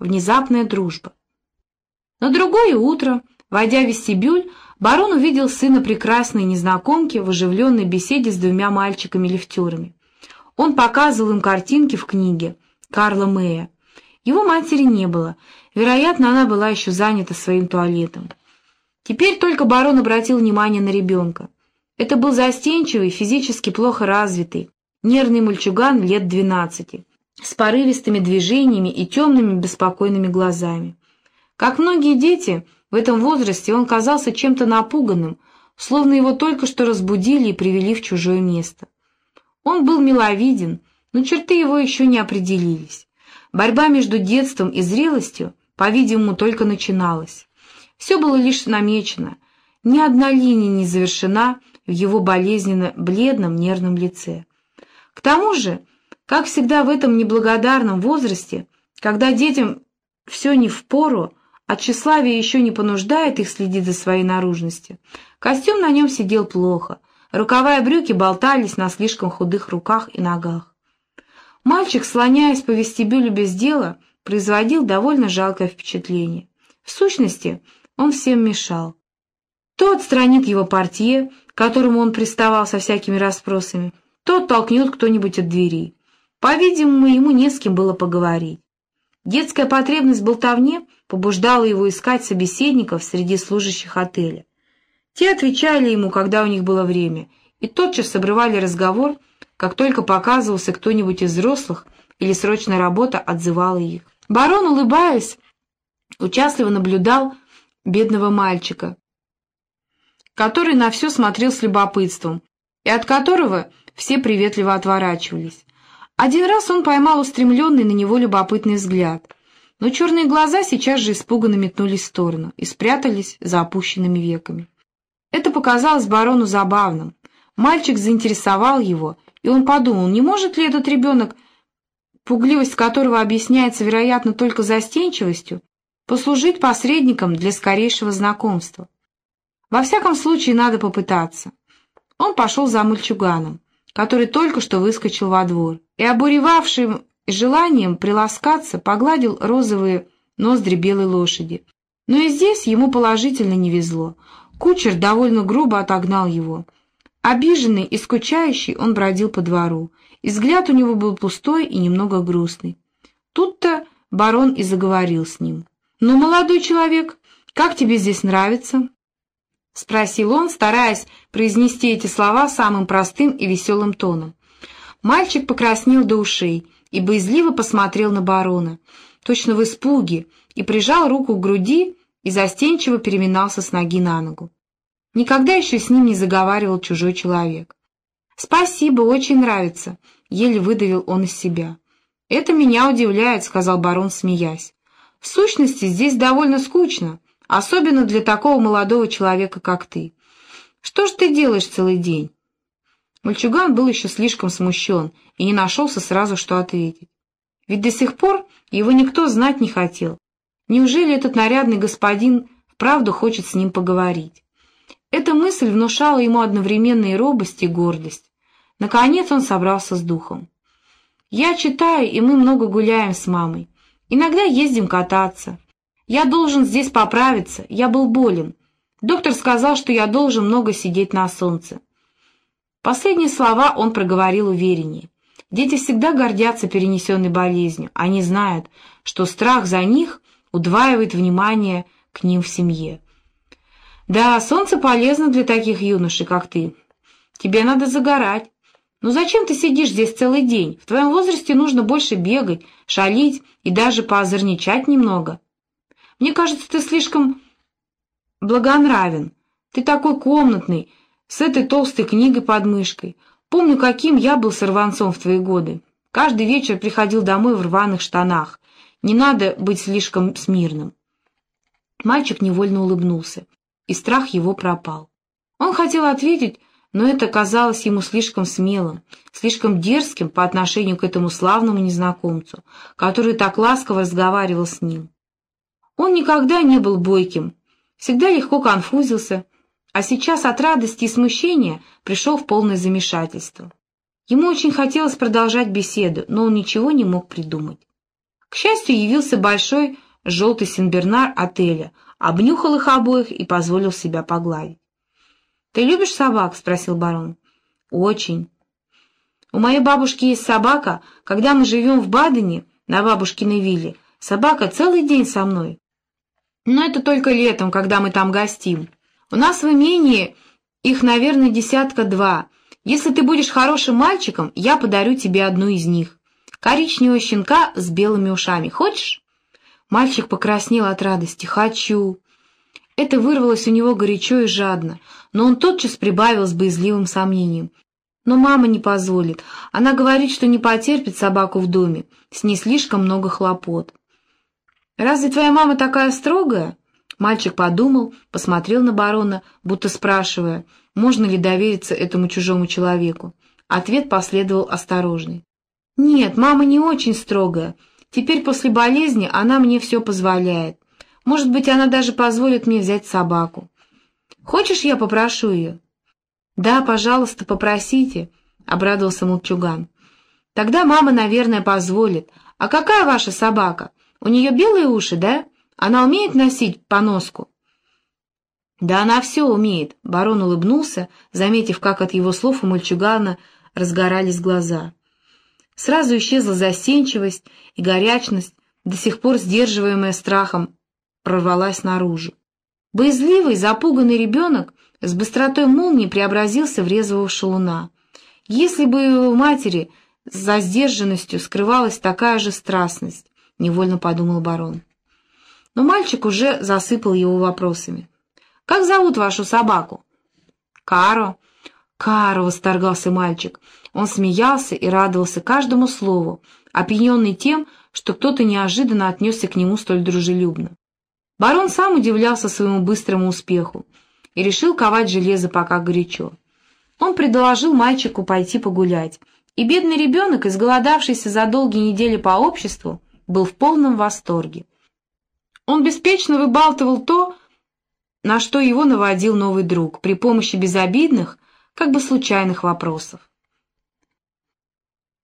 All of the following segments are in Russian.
внезапная дружба. На другое утро, войдя в вестибюль, барон увидел сына прекрасной незнакомки в оживленной беседе с двумя мальчиками-лифтерами. Он показывал им картинки в книге Карла Мэя. Его матери не было, вероятно, она была еще занята своим туалетом. Теперь только барон обратил внимание на ребенка. Это был застенчивый, физически плохо развитый, нервный мальчуган лет двенадцати, с порывистыми движениями и темными беспокойными глазами. Как многие дети, в этом возрасте он казался чем-то напуганным, словно его только что разбудили и привели в чужое место. Он был миловиден, но черты его еще не определились. Борьба между детством и зрелостью, по-видимому, только начиналась. Все было лишь намечено, ни одна линия не завершена в его болезненно бледном нервном лице. К тому же, как всегда в этом неблагодарном возрасте, когда детям все не впору, а тщеславие еще не понуждает их следить за своей наружностью, костюм на нем сидел плохо, рукава и брюки болтались на слишком худых руках и ногах. Мальчик, слоняясь по вестибюлю без дела, производил довольно жалкое впечатление. В сущности, он всем мешал. То отстранит его портье, к которому он приставал со всякими расспросами, то толкнет кто-нибудь от двери. По-видимому, ему не с кем было поговорить. Детская потребность болтовне побуждала его искать собеседников среди служащих отеля. Те отвечали ему, когда у них было время, и тотчас обрывали разговор, как только показывался кто-нибудь из взрослых или срочная работа отзывала их. Барон, улыбаясь, участливо наблюдал бедного мальчика, который на все смотрел с любопытством, и от которого все приветливо отворачивались. Один раз он поймал устремленный на него любопытный взгляд, но черные глаза сейчас же испуганно метнулись в сторону и спрятались за опущенными веками. Это показалось барону забавным. Мальчик заинтересовал его, и он подумал, не может ли этот ребенок, пугливость которого объясняется, вероятно, только застенчивостью, послужить посредником для скорейшего знакомства. Во всяком случае, надо попытаться. Он пошел за мальчуганом, который только что выскочил во двор, и, обуревавшим желанием приласкаться, погладил розовые ноздри белой лошади. Но и здесь ему положительно не везло. Кучер довольно грубо отогнал его. Обиженный и скучающий он бродил по двору, и взгляд у него был пустой и немного грустный. Тут-то барон и заговорил с ним. «Ну, молодой человек, как тебе здесь нравится?» — спросил он, стараясь произнести эти слова самым простым и веселым тоном. Мальчик покраснел до ушей и боязливо посмотрел на барона, точно в испуге, и прижал руку к груди и застенчиво переминался с ноги на ногу. Никогда еще с ним не заговаривал чужой человек. «Спасибо, очень нравится», — еле выдавил он из себя. «Это меня удивляет», — сказал барон, смеясь. В сущности, здесь довольно скучно, особенно для такого молодого человека, как ты. Что ж ты делаешь целый день?» Мальчуган был еще слишком смущен и не нашелся сразу, что ответить. Ведь до сих пор его никто знать не хотел. Неужели этот нарядный господин вправду хочет с ним поговорить? Эта мысль внушала ему одновременно и робость, и гордость. Наконец он собрался с духом. «Я читаю, и мы много гуляем с мамой. Иногда ездим кататься. Я должен здесь поправиться, я был болен. Доктор сказал, что я должен много сидеть на солнце. Последние слова он проговорил увереннее. Дети всегда гордятся перенесенной болезнью. Они знают, что страх за них удваивает внимание к ним в семье. Да, солнце полезно для таких юношей, как ты. Тебе надо загорать. Ну зачем ты сидишь здесь целый день? В твоем возрасте нужно больше бегать, шалить и даже поозорничать немного. Мне кажется, ты слишком благонравен. Ты такой комнатный, с этой толстой книгой под мышкой. Помню, каким я был сорванцом в твои годы. Каждый вечер приходил домой в рваных штанах. Не надо быть слишком смирным. Мальчик невольно улыбнулся, и страх его пропал. Он хотел ответить, но это казалось ему слишком смелым, слишком дерзким по отношению к этому славному незнакомцу, который так ласково разговаривал с ним. Он никогда не был бойким, всегда легко конфузился, а сейчас от радости и смущения пришел в полное замешательство. Ему очень хотелось продолжать беседу, но он ничего не мог придумать. К счастью, явился большой желтый сенбернар отеля, обнюхал их обоих и позволил себя погладить. «Ты любишь собак?» — спросил барон. «Очень. У моей бабушки есть собака. Когда мы живем в Бадене, на бабушкиной вилле, собака целый день со мной. Но это только летом, когда мы там гостим. У нас в имении их, наверное, десятка-два. Если ты будешь хорошим мальчиком, я подарю тебе одну из них. Коричневого щенка с белыми ушами. Хочешь?» Мальчик покраснел от радости. «Хочу». Это вырвалось у него горячо и жадно, но он тотчас прибавил с боязливым сомнением. Но мама не позволит. Она говорит, что не потерпит собаку в доме. С ней слишком много хлопот. «Разве твоя мама такая строгая?» Мальчик подумал, посмотрел на барона, будто спрашивая, можно ли довериться этому чужому человеку. Ответ последовал осторожный. «Нет, мама не очень строгая. Теперь после болезни она мне все позволяет. Может быть, она даже позволит мне взять собаку. Хочешь, я попрошу ее?» «Да, пожалуйста, попросите», — обрадовался мальчуган. «Тогда мама, наверное, позволит. А какая ваша собака? У нее белые уши, да? Она умеет носить поноску?» «Да она все умеет», — барон улыбнулся, заметив, как от его слов у мальчугана разгорались глаза. Сразу исчезла застенчивость и горячность, до сих пор сдерживаемая страхом, прорвалась наружу. Боязливый, запуганный ребенок с быстротой молнии преобразился в резвого шалуна. Если бы у матери за сдержанностью скрывалась такая же страстность, невольно подумал барон. Но мальчик уже засыпал его вопросами. «Как зовут вашу собаку?» «Каро». «Каро», — восторгался мальчик. Он смеялся и радовался каждому слову, опьяненный тем, что кто-то неожиданно отнесся к нему столь дружелюбно. Барон сам удивлялся своему быстрому успеху и решил ковать железо пока горячо. Он предложил мальчику пойти погулять, и бедный ребенок, изголодавшийся за долгие недели по обществу, был в полном восторге. Он беспечно выбалтывал то, на что его наводил новый друг, при помощи безобидных, как бы случайных вопросов.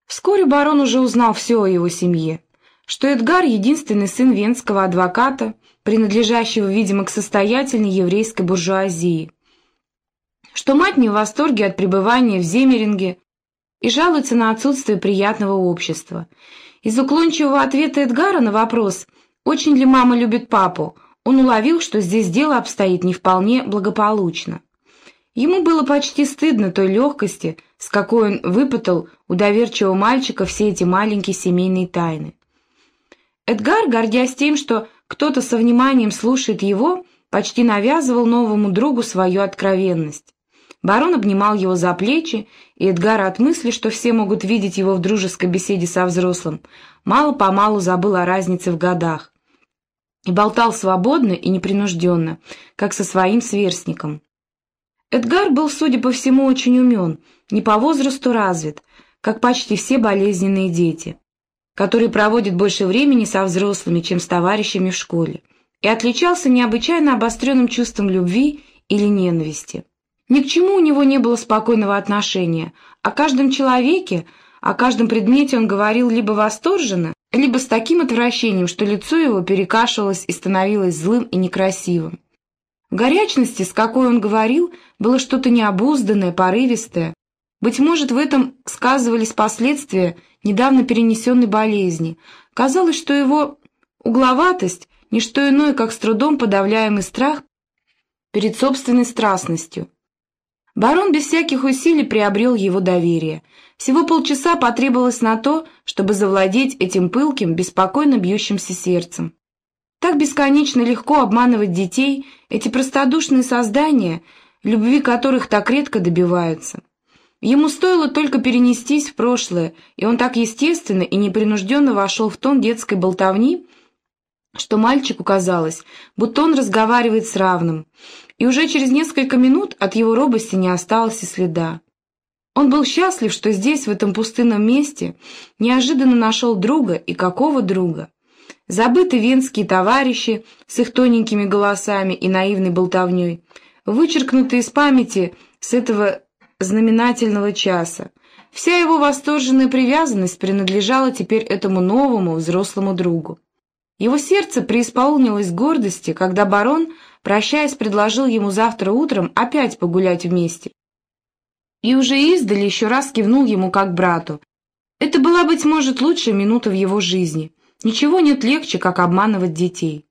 Вскоре барон уже узнал все о его семье, что Эдгар — единственный сын венского адвоката, принадлежащего, видимо, к состоятельной еврейской буржуазии, что мать не в восторге от пребывания в Земеринге и жалуется на отсутствие приятного общества. Из уклончивого ответа Эдгара на вопрос, очень ли мама любит папу, он уловил, что здесь дело обстоит не вполне благополучно. Ему было почти стыдно той легкости, с какой он выпытал у доверчивого мальчика все эти маленькие семейные тайны. Эдгар, гордясь тем, что кто-то со вниманием слушает его, почти навязывал новому другу свою откровенность. Барон обнимал его за плечи, и Эдгар от мысли, что все могут видеть его в дружеской беседе со взрослым, мало-помалу забыл о разнице в годах и болтал свободно и непринужденно, как со своим сверстником. Эдгар был, судя по всему, очень умен, не по возрасту развит, как почти все болезненные дети который проводит больше времени со взрослыми, чем с товарищами в школе, и отличался необычайно обостренным чувством любви или ненависти. Ни к чему у него не было спокойного отношения, о каждом человеке, о каждом предмете он говорил либо восторженно, либо с таким отвращением, что лицо его перекашивалось и становилось злым и некрасивым. В горячности, с какой он говорил, было что-то необузданное, порывистое. Быть может, в этом сказывались последствия недавно перенесенной болезни. Казалось, что его угловатость — не что иное, как с трудом подавляемый страх перед собственной страстностью. Барон без всяких усилий приобрел его доверие. Всего полчаса потребовалось на то, чтобы завладеть этим пылким, беспокойно бьющимся сердцем. Так бесконечно легко обманывать детей, эти простодушные создания, любви которых так редко добиваются. Ему стоило только перенестись в прошлое, и он так естественно и непринужденно вошел в тон детской болтовни, что мальчику казалось, будто он разговаривает с равным, и уже через несколько минут от его робости не осталось и следа. Он был счастлив, что здесь, в этом пустынном месте, неожиданно нашел друга, и какого друга. Забытые венские товарищи с их тоненькими голосами и наивной болтовней, вычеркнутые из памяти с этого знаменательного часа. Вся его восторженная привязанность принадлежала теперь этому новому взрослому другу. Его сердце преисполнилось гордости, когда барон, прощаясь, предложил ему завтра утром опять погулять вместе. И уже издали еще раз кивнул ему как брату. Это была, быть может, лучшая минута в его жизни. Ничего нет легче, как обманывать детей.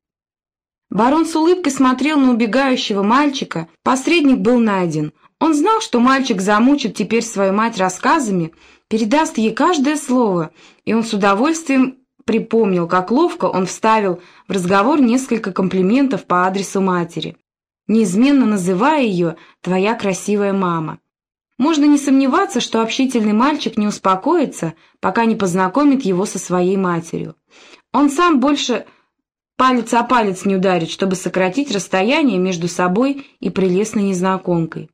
Барон с улыбкой смотрел на убегающего мальчика. Посредник был найден. Он знал, что мальчик замучит теперь свою мать рассказами, передаст ей каждое слово, и он с удовольствием припомнил, как ловко он вставил в разговор несколько комплиментов по адресу матери, неизменно называя ее «твоя красивая мама». Можно не сомневаться, что общительный мальчик не успокоится, пока не познакомит его со своей матерью. Он сам больше палец о палец не ударит, чтобы сократить расстояние между собой и прелестной незнакомкой.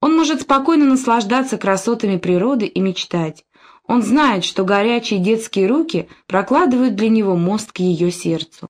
Он может спокойно наслаждаться красотами природы и мечтать. Он знает, что горячие детские руки прокладывают для него мост к ее сердцу.